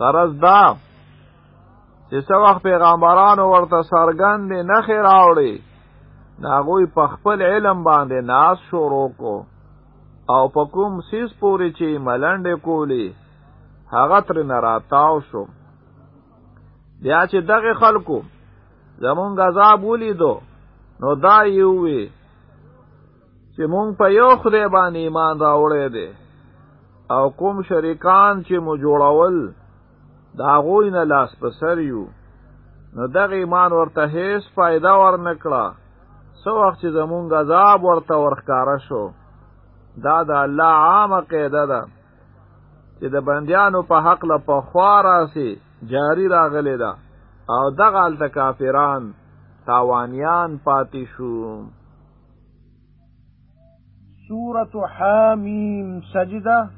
غرض دا چې څو وخت پیغمبرانو ورته سرګند نه خیراوړي ناغوی په خپل علم باندې ناس شروع کو. او په کوم سیس پوری چې ملنډې کولی هغه تر نه راتاو شو. بیا چې دغه خلکو زمونږ عذاب ولیدو نو دا یو وی چې مونږ په یو خدای باندې ایمان راوړی دی. او کوم شریکان چې مو جوړول دا غوی نه لاس په سر یو. نو دغه ایمان ورته هیڅ فائدہ ورنکړه. سو وخت چې زمونږ عذاب ورته ورخکاره شو دا د الله عامه قاعده ده. چې د بندیانو په حق له په خوا راسي جاری راغلی ده. او دغه الته کافران تاوانیان پاتې شو. سورة حامیم سجده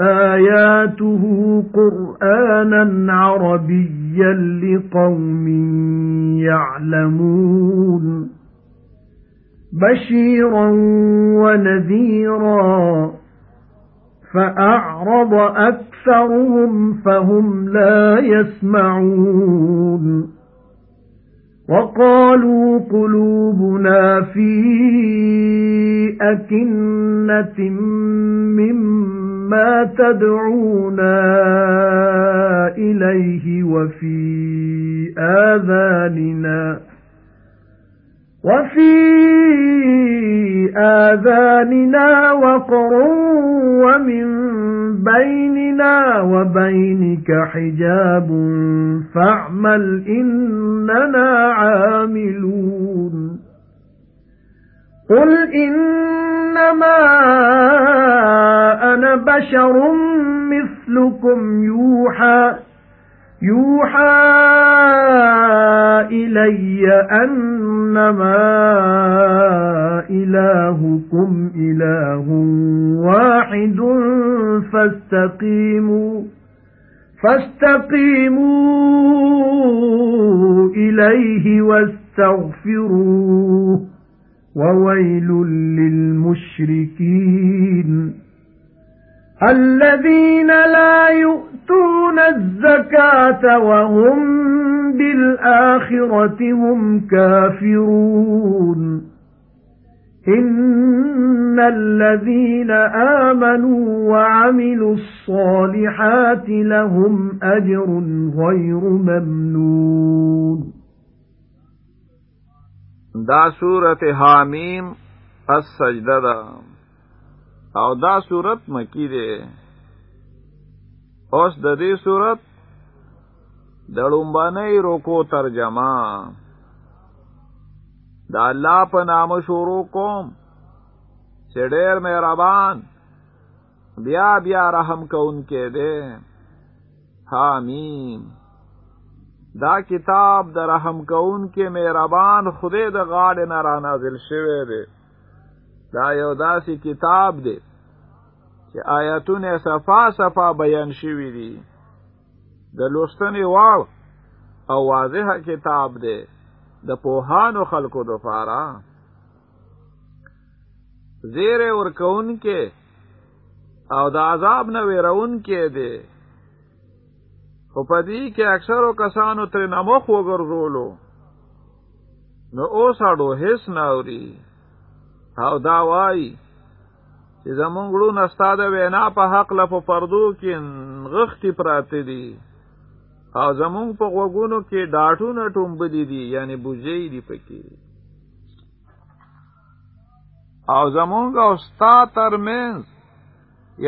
آياته قرآنا عربيا لقوم يعلمون بشيرا ونذيرا فأعرض أكثرهم فهم لا يسمعون وَقَالُوا قُلُوبُنَا فِي أَكِنَّةٍ مِّمَّا تَدْعُونَا إِلَيْهِ وَفِي آذَانِنَا وَفِي آذَانِنَا وَقْرٌ وَمِن بَيْنِنَا وَبَيْنِكَ حِجَابٌ فَاعْمَلْ إِنَّنَا عَامِلُونَ قُلْ إِنَّمَا أَنَا بَشَرٌ مِثْلُكُمْ يُوحَى يُوحَى إِلَيَّ أَنَّمَا إِلَٰهُكُمْ إِلَٰهٌ وَاحِدٌ فَاسْتَقِيمُوا فَاسْتَقِيمُوا إِلَيْهِ وَاسْتَغْفِرُوهُ. وَوَيْلٌ لِّلْمُشْرِكِينَ الَّذِينَ لَا يُؤْتُونَ الزَّكَاةَ وَهُمْ بِالْآخِرَةِ هُمْ كَافِرُونَ إِنَّ الَّذِينَ آمَنُوا وَعَمِلُوا الصَّالِحَاتِ لَهُمْ أَجْرٌ غَيْرُ مَمْنُونٍ دا سورة حامیم السجده او دا صورت مکی دی اوس د دې صورت د لومبنۍ روکو ترجمه. د الله په نام شروع کوم. چې ډېر مهربان بیا بیا رحم کوونکی دی. حامیم دا کتاب د رحم کوونکی مهربان خدای د غاړې نه را نازل شوی دی. دا یو داسې کتاب دی چې آیاتونه صفا صفا بیان شوي دي. د لوستنې واړ او واضح کتاب دی د پوهانو خلکو د فارا زیر ورکون کې او د عذاب نه ویرون کې دی خو په دې کې اکثرو کسانو تر نمخ وګرځولو. نو اوس اړو هیڅ نه اوري. او دا وای چې زمونږ ړون استاد وینا په حق لفو پردو کې غختی پراته دي. او زمونږ په غوګونو کې ډاټونه ټومبلي دي یعنی بوجي دي پکې. او زمونږ استاد ترمنځ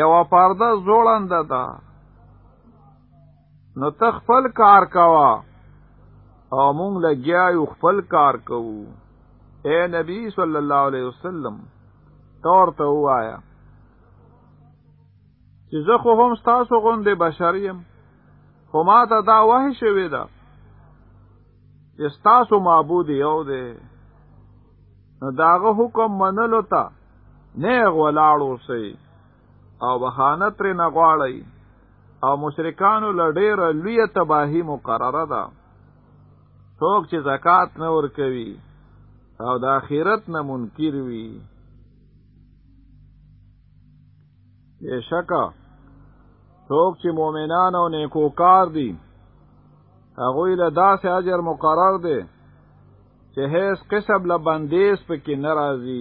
یو پرده زوړنده ده نو تخپل کار کوا او مونږ لګیا یو خپل کار کوو. اے نبی صلی الله علیه وسلم تور ته وایا چې زه خو هم ستاسو غوندې بشریم خو ما ته دا وحی شوی ده چې ستاسو معبود یو دی. نو داغه حکم منلو ته نیغ ولاړو سي او بخښنه ترې نه غواړي او مشرکانو لډیر لوی تباهي مقرره ده. څوک چې زکات نه ورکوي او د آخرت نه منکر وي. بېشکه څوک چې مؤمنان او نیکوکار دي هغه له داسې اجر مقرر دي چې هیڅ قسم له بندیز پکې ناراضي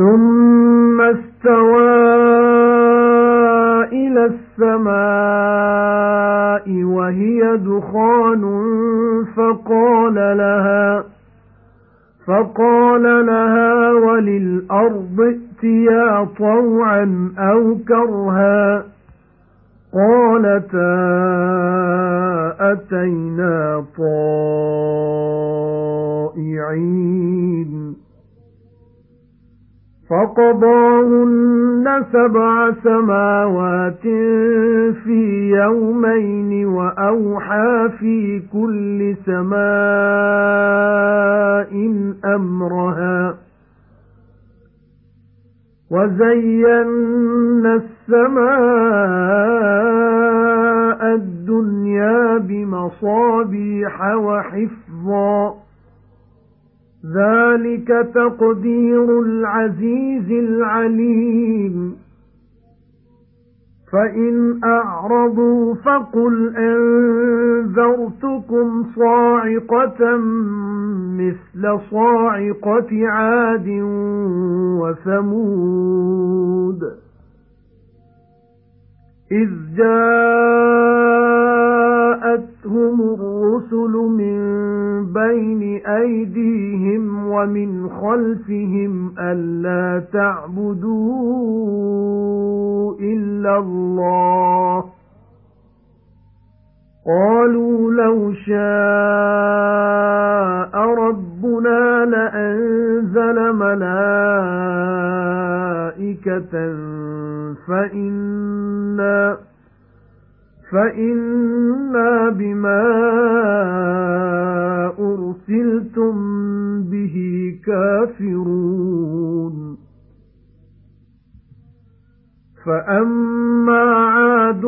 ثُمَّ اسْتَوَى إِلَى السَّمَاءِ وَهِيَ دُخَانٌ فَقَالَ لَهَا فَقَالَ لَهَا وَلِلْأَرْضِ ائْتِيَا طَوْعًا أَوْ كَرْهًا. قَالَتَا أَتَيْنَا طَائِعِينَ. فَقَضَاهُنَّ سَبْعَ سَمَاوَاتٍ فِي يَوْمَيْنِ وَأَوْحَى فِي كُلِّ سَمَاءٍ أَمْرَهَا وَزَيَّنَّا السَّمَاءَ الدُّنْيَا بِمَصَابِيحَ وَحِفْظًا ذَلِكَ تَقْدِيرُ الْعَزِيزِ الْعَلِيمِ. فَإِنْ أَعْرَضُوا فَقُلْ أَنذَرْتُكُمْ صَاعِقَةً مِثْلَ صَاعِقَةِ عَادٍ وَثَمُودَ. إِذْ جَاءَتْهُمُ الرُّسُلُ مِنْ بَيْنِ أَيْدِيهِمْ وَمِنْ خَلْفِهِمْ أَلَّا تَعْبُدُوا إِلَّا اللَّهَ. قَالُوا لَوْ شَاءَ رَبُّنَا لَأَنزَلَ مَلَائِكَةً فَإِنَّا فَإِنَّا بِمَا أُرْسِلْتُم بِهِ كَافِرُونَ فَأَمَّا عَادٌ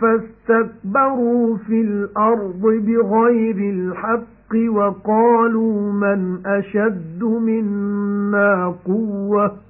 فَاسْتَكْبَرُوا فِي الْأَرْضِ بِغَيْرِ الْحَقِّ وَقَالُوا مَنْ أَشَدُّ مِنَّا قُوَّةً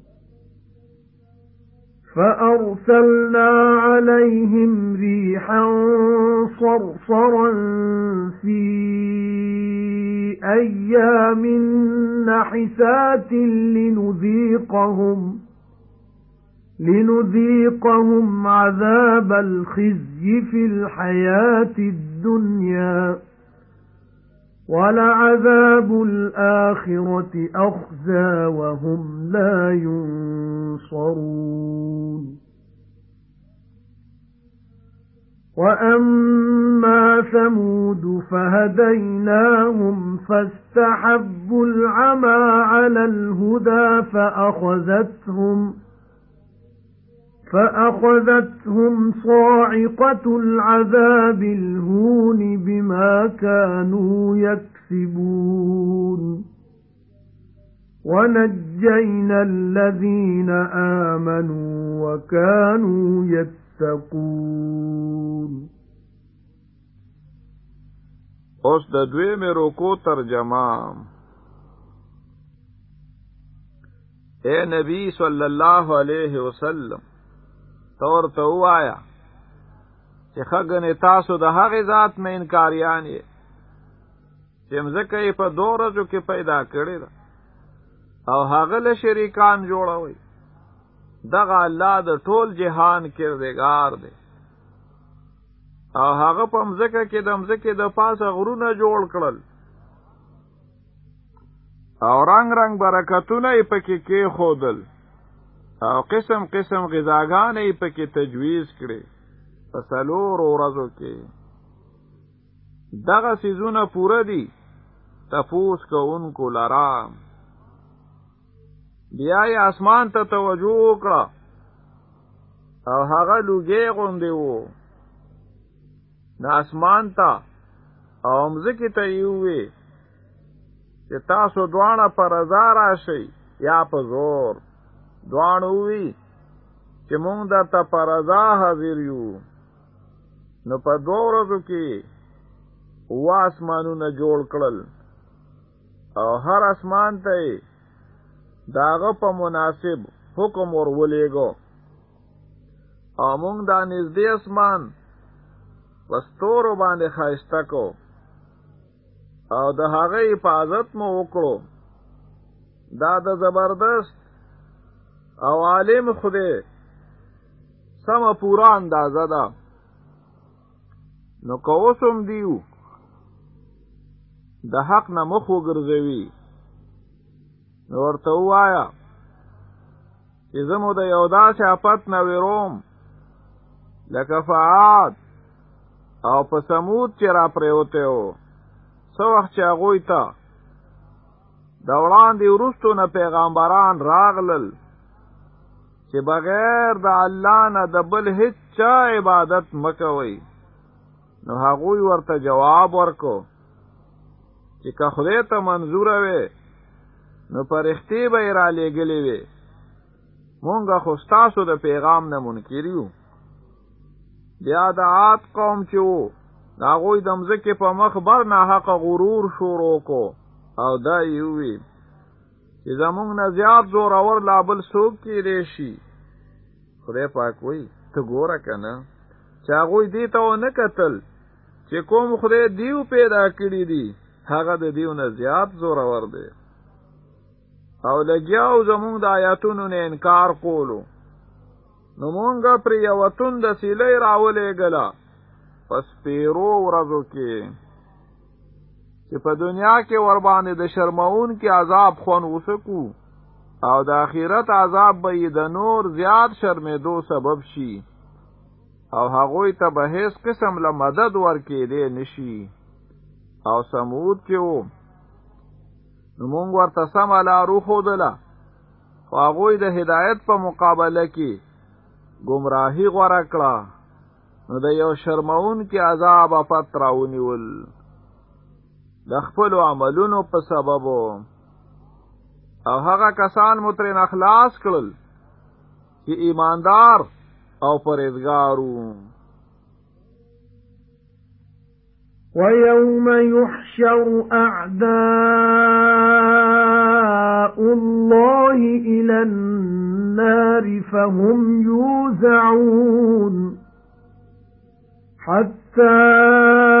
فَأَرْسَلْنَا عَلَيْهِمْ رِيحًا صَرْصَرًا فِي أَيَّامٍ نَحِسَاتٍ لِنُذِيقَهُمْ لِنُذِيقَهُمْ عَذَابَ الْخِزْيِ فِي الْحَيَاةِ الدُّنْيَا. وَلَعَذَابُ الْآخِرَةِ أَخْزَى وَهُمْ لَا يُنصَرُونَ. وَأَمَّا ثَمُودُ فَهَدَيْنَاهُمْ فَاسْتَحَبُّوا الْعَمَى عَلَى الْهُدَى فَأَخَذَتْهُمْ فَأَخَذَتْهُمْ صَاعِقَةُ الْعَذَابِ الْهُونِ بِمَا كَانُوا يَكْسِبُونَ. وَنَجَّيْنَا الَّذِينَ آمَنُوا وَكَانُوا يَتَّقُونَ. اوس د دوی مې روکو ترجمه. اے نبی صلی الله علیه وسلم تور ته وایا چې خګنې تاسو د هغه ذات مې انکاریان یې چې مزکه یې په دوه ورځو کې پیدا کړی دا او هغه له شریکان جوړوي. دغه الله د ټول جهان کردګار دی. او هغه په مزکه کې د مزکه د پاسه غرونه جوړ کړل. او رنگ رنگ برکتونه یې پکې کې خودل او قسم قسم غذاګان یې پکې تجویز کړي په سلور ورځو کې. دغه سيزونه پوره دي. تفوس کوونکو لرا بیا یې اسمان ته توجه وکړه. او هغه لوګي غوندې وو د اسمان ته. او مزکی ته یووي چې تاسو دواړه پر رضا راشئ یا په زور دواړه وی چې مونږ درته پر رضا حاضر یو. نو په دوه ورځو کې وا اسمانونه جوړ کړل. او هر اسمان ته داغه په مناسب حکم ورولېګو او مونږ دا نږدې اسمان په ستورو باندې خایسته کو او د هغه حفاظت مو وکړو. دا د زبردست او عالم خدای سم پورا اندازه ده. نو کوسم دیو د حق نه مخ وګرځوي. نو ورته وایا چې زمو د یو داسې افت نه ویروم لکه فعاد او په سمود چې را پریوته و. سو وخت چې هغوی ته د وړاندې وروستو نه پیغمبران راغلل چې بغیر د الله نه د بل هیڅ چا عبادت مکوي نو هغوی ورته جواب ورکو چې که خدای ته منظور وي نو پرښتې به را لېګلې وي مونږه خو ستاسو د پیغام نه منکریو بیا د عاد قوم چې وو هغوی د مځکې په مخ په ناحقه غرور شروع کو. او دا یووی چې زمونږ نه زیات زور اور لا بل څوک کې ریشي خدای پاک وای ته ګوره کنه چې هغوی دې ته نه کتل چې کوم خدای دیو پیدا کړی دی هغه د دیو نه زیات زور اور دی. او لګیاو زمونږ د آیاتونو نه انکار کولو. نو مونږه پر یو تون د سیلې راولې غلا پس پیرو ورځو کې چې په دنیا کې ور باندې د شرمون کې عذاب خون وسکو او د آخرت عذاب به د نور زیات شرمېدو سبب شي. او هغوی ته به هیڅ قسم له مدد ورکې دی نشي او سمود کې وو نو مونږ ورته سم لارو خودله خو هغوی د هدایت په مقابله کې گمراهی غوړه کړه. نو د یو شرمون کې عذاب افت راونیول د خپل عملونو په سبب أو هغه کسان مو ترې نه خلاص کړل چې ایماندار أو پرهیزګارو وَيَوْمَ يُحْشَرُ أَعْدَاءُ اللَّهِ إِلَى النَّارِ فَهُمْ يُوزَعُونَ حَتَّى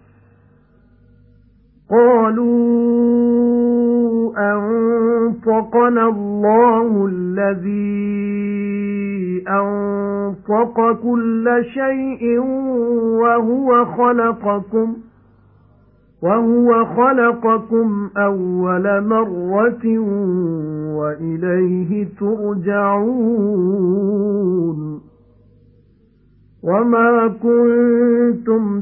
قَالُوا أَنطَقَنَا اللَّهُ الَّذِي أَنطَقَ كُلَّ شَيْءٍ وَهُوَ خَلَقَكُمْ وَهُوَ خَلَقَكُمْ أَوَّلَ مَرَّةٍ وَإِلَيْهِ تُرْجَعُونَ. وَمَا كُنتُمْ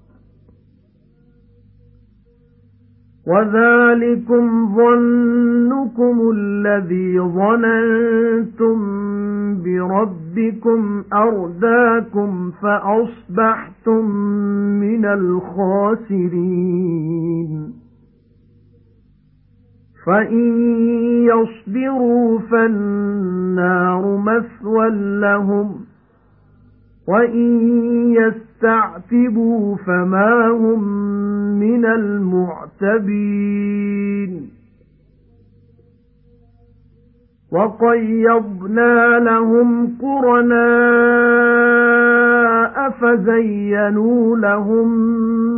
وَذَلِكُمْ ظَنُّكُمُ الَّذِي ظَنَنتُم بِرَبِّكُمْ أَرْدَاكُمْ فَأَصْبَحْتُم مِّنَ الْخَاسِرِينَ. فَإِن يَصْبِرُوا فَالنَّارُ مَثْوًى لَّهُمْ وَإِن يَسْتَعْتِبُوا فَمَا هُمْ مِنَ الْمُعْتَبِينَ. وَقَيَّضْنَا لَهُمْ قُرَنَاءَ فَزَيَّنُوا لَهُم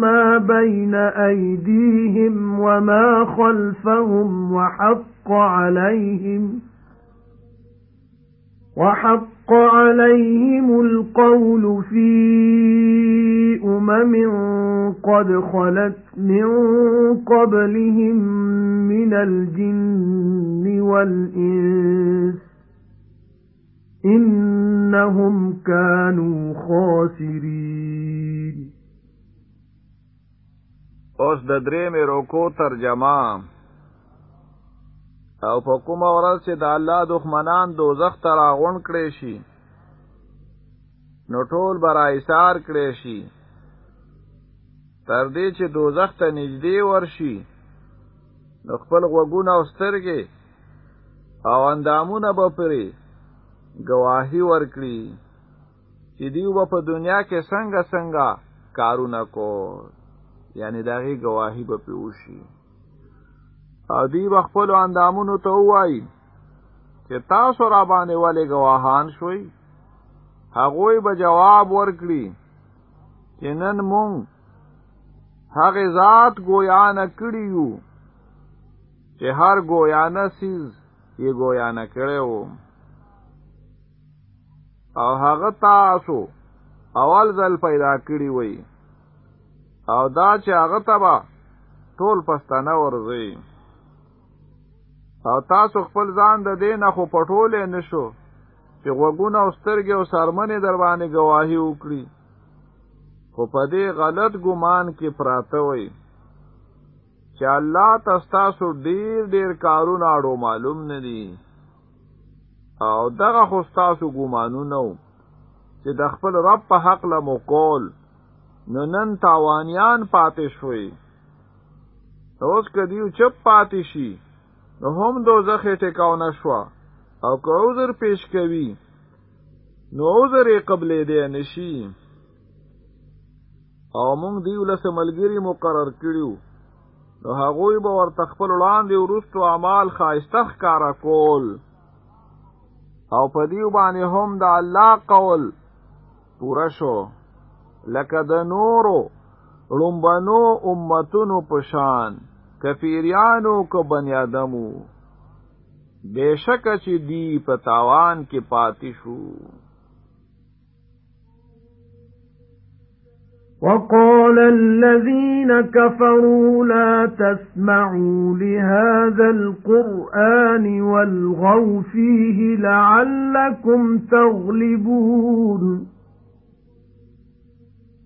مَّا بَيْنَ أَيْدِيهِمْ وَمَا خَلْفَهُمْ وَحَقَّ عَلَيْهِمْ وَحَقَّ عَلَيْهِمُ الْقَوْلُ فِي أُمَمٍ قَدْ خَلَتْ مِن قَبْلِهِم مِّنَ الْجِنِّ وَالْإِنسِ إِنَّهُمْ كَانُوا خَاسِرِينَ. اوس د درې مې روکو ترجمه. او په کومه ورځ چې د الله دښمنان دوزخ ته راغون کړي شي نو ټول برا ایسار کړي شي. تر دې چې دوزخ ته نږدې ورشي نو خپل غوګونه او سترګې او اندامونه به پرې گواهی ورکړي چې دیو به په دنیا کې څنګه څنګه کارونه کو یعنی داغي گواهی به پیوشي او دی بخپل اندامونو ته وایي چې تاسو را باندې ولې گواهان شوي هغوی به جواب ورکړي چې نن مونږ هغه ذات گویانه کړی یو چې هر گویا نه سیز یې گویا نه کړو او هغه تاسو اول ځل پیدا کړی وي او دا چې هغه تبا ټول پښتانه ورځي او تاسو خپل ځان د دینه خو پټولې نشو چې غوګونه او سترګې او سرمنې در باندې گواهی وکړي. خو په دې غلط ګمان کې پراته وي چې الله تاسو ډیر ډیر کارونه اړو معلوم نه دي. او دغه خو تاسو ګمانونه چې د خپل رب په حق له مقول نو نن تاوانیان پاتې شوي اوس کدیو چپ پاتې شي نو هم دوزخ ټکاو نشوا او که عذر پیش کوي نو عذر قبلې دی نشي او موږ دی ولسه ملګری مقرر کړیو. نو هغوی به ورته خپل وړاندې ورستو اعمال خایستخ کارا کول. او په دیو باندې هم د الله قول پورا شو. لکه د نورو لومبنو امتونو پشان کفیریانو کو بنیادمو بیشک چې دی په تاوان کې پاتې شو۔ وقال الذين كفروا لا تسمعوا لهذا القرآن والغوا فيه لعلكم تغلبون۔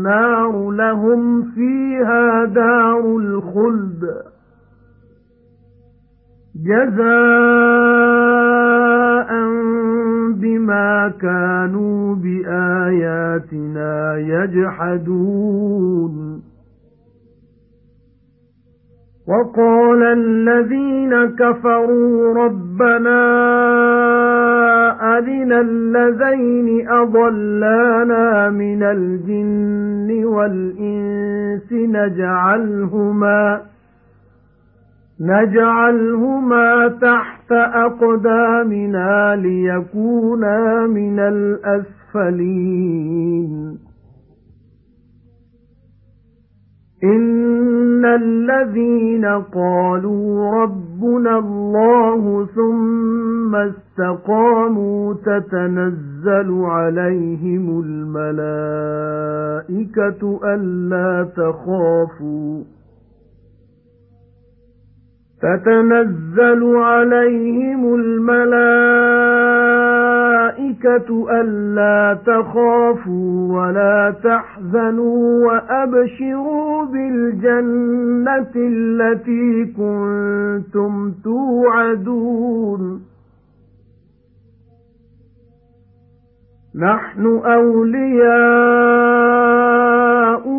النَّارُ لَهُمْ فِيهَا دَارُ الْخُلْدِ. جَزَاءً بِمَا كَانُوا بِآيَاتِنَا يَجْحَدُونَ. وَقَالَ الَّذِينَ كَفَرُوا رَبَّنَا أَرِنَا اللَّذَيْنِ أَضَلَّانَا مِنَ الْجِنِّ وَالْإِنسِ نَجْعَلْهُمَا نَجْعَلْهُمَا تَحْتَ أَقْدَامِنَا لِيَكُونَا مِنَ الْأَسْفَلِينَ إِنَّ الَّذِينَ قَالُوا رَبُّنَا اللَّهُ ثُمَّ اسْتَقَامُوا تَتَنَزَّلُ عَلَيْهِمُ الْمَلَائِكَةُ أَلَّا تَخَافُوا تَتَنَزَّلُ عَلَيْهِمُ الْمَلَائِكَةُ أَلَّا تَخَافُوا وَلَا تَحْزَنُوا وَأَبْشِرُوا بِالْجَنَّةِ الَّتِي كُنتُمْ تُوعَدُونَ. نَحْنُ أَوْلِيَاؤُكُمْ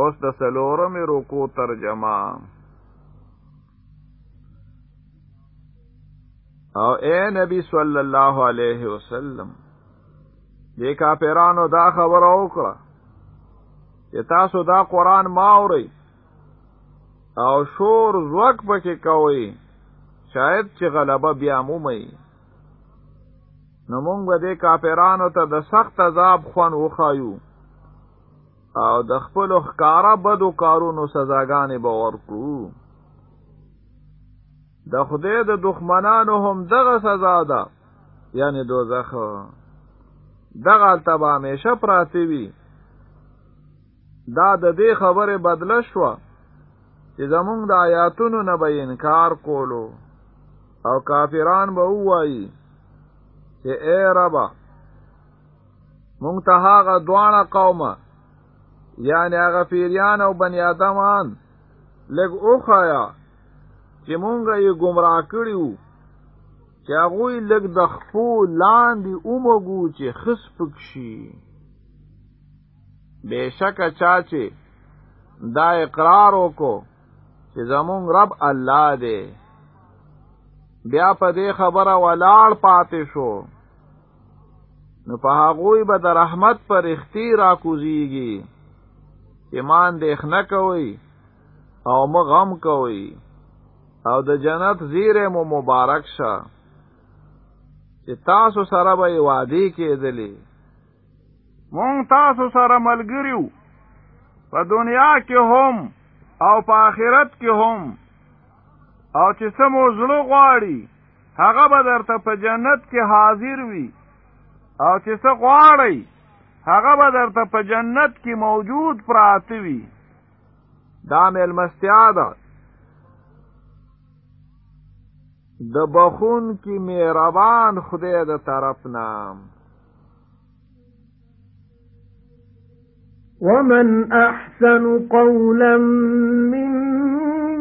اوس د سلورم رکو ترجمه. او اے نبی صلی الله علیه وسلم دې کافرانو دا خبر وکړه چې تاسو دا قران ماوري او شور زوک پکې کوي شاید چې غلبه بیا مومي نو مونږ به دې کافرانو ته د سخت عذاب خوان وخایو او د خپل ښکارا بدو کارونو سزاګانې به ورکړو. د خدای د دښمنانو هم دغه سزا ده یعنی دوزخ. دغه تبا همیشه پراتی وي. دا د دې خبره بدله شو چې زمونږ د آیاتونو نه به انکار کولو. او کافران به وایي چې اے ربا مونږ ته هغه دوانه قومه یعنی هغه پیریان او بنی آدمان لګ اوخایا چې مونږه یې گمراه کړیو چې هغه لګ د خپو لاندې اومګو چې خس پکشي بشک چا چې دا اقرار وکړو چې زمونږ رب الله دی بیا په دې خبره ولاړ پاتې شو. نو په هغوی به د رحمت پر اختی را کوزیږي ایمان دیخ نه کوي او مغم کوي او د جنت زیره مو مبارک شه. چې تاسو سره به وادي کېدلی مونږ تاسو سره ملګریو په دنیا کې هم او په آخرت کې هم. او چې سمو زړه غواړي هغه به درته په جنت کې حاضر وي. او چې څه غواړي هغه به درته په جنت کې موجود پراته وي. دا مېلمستیا ده. د بخون کی مهربان خدای د طرف نام ومن احسن قولا ممن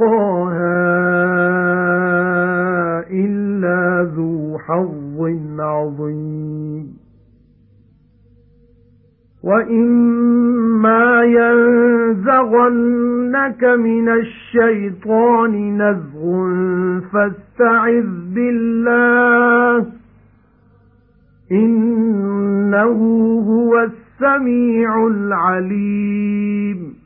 يُلْقَاهَا إِلَّا ذُو حَظٍّ عَظِيمٍ وَإِمَّا يَنزَغَنَّكَ مِنَ الشَّيْطَانِ نَزْغٌ فَاسْتَعِذْ بِاللَّهِ إِنَّهُ هُوَ السَّمِيعُ الْعَلِيمُ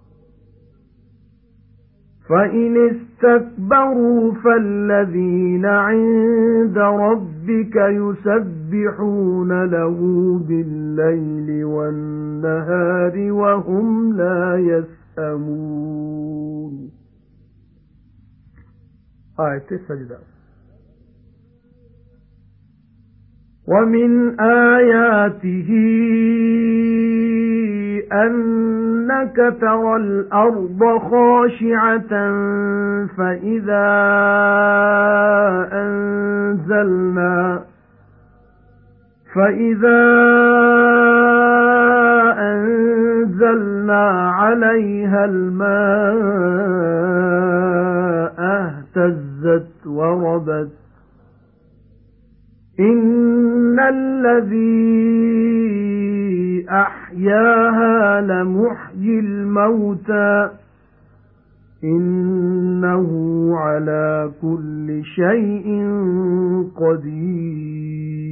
فَإِنِ اسْتَكْبَرُوا فَالَّذِينَ عِندَ رَبِّكَ يُسَبِّحُونَ لَهُ بِاللَّيْلِ وَالنَّهَارِ وَهُمْ لَا يَسْأَمُونَ. آية السجدة وَمِنْ آيَاتِهِ أَنَّكَ تَرَى الْأَرْضَ خَاشِعَةً فَإِذَا أَنزَلْنَا فَإِذَا أَنزَلْنَا عَلَيْهَا الْمَاءَ اهْتَزَّتْ وَرَبَتْ إِنَّ الَّذِي أَحْيَاهَا لَمُحْيِي الْمَوْتَى إِنَّهُ عَلَى كُلِّ شَيْءٍ قَدِيرٌ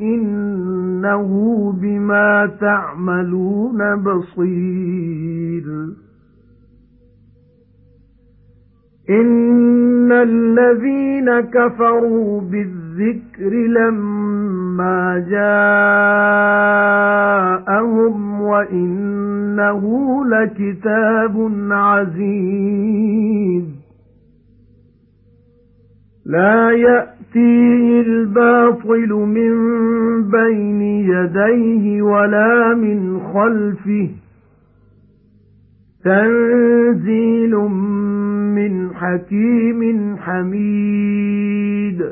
إِنَّهُ بِمَا تَعْمَلُونَ بَصِيرٌ إِنَّ الَّذِينَ كَفَرُوا بِالذِّكْرِ لَمَّا جَاءَهُمْ وَإِنَّهُ لَكِتَابٌ عَزِيزٌ لَا يَأْتِيهِ الْبَاطِلُ مِنْ بَيْنِ يَدَيْهِ وَلَا مِنْ خَلْفِهِ. تَنزِيلٌ مِنْ حَكِيمٍ حَمِيدٍ.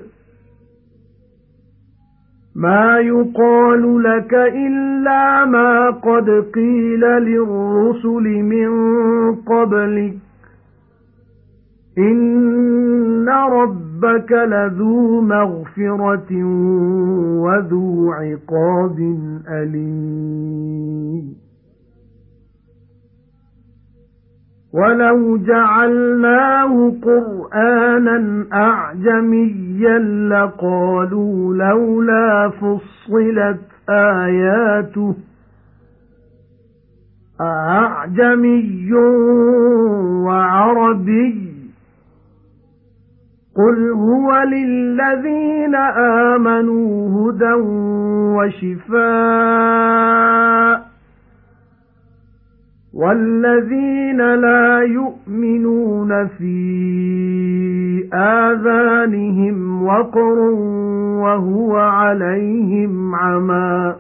مَا يُقَالُ لَكَ إِلَّا مَا قَدْ قِيلَ لِلرُّسُلِ مِنْ قَبْلِكَ. إِنَّ رَبَّكَ لَذُو مَغْفِرَةٍ وَذُو عِقَابٍ أَلِيمٍ وَلَوْ جَعَلْنَاهُ قُرْآنًا أَعْجَمِيًّا لَّقَالُوا لَوْلَا فُصِّلَتْ آيَاتُهُ أَعْجَمِيٌّ وَعَرَبِيٌّ قُلْ هُوَ لِلَّذِينَ آمَنُوا هُدًى وَشِفَاءٌ وَالَّذِينَ لَا يُؤْمِنُونَ فِي آذَانِهِمْ وَقْرٌ وَهُوَ عَلَيْهِمْ عَمًى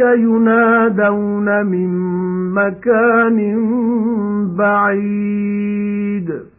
أُولَئِكَ يُنَادَوْنَ مِن مَّكَانٍ بَعِيدٍ.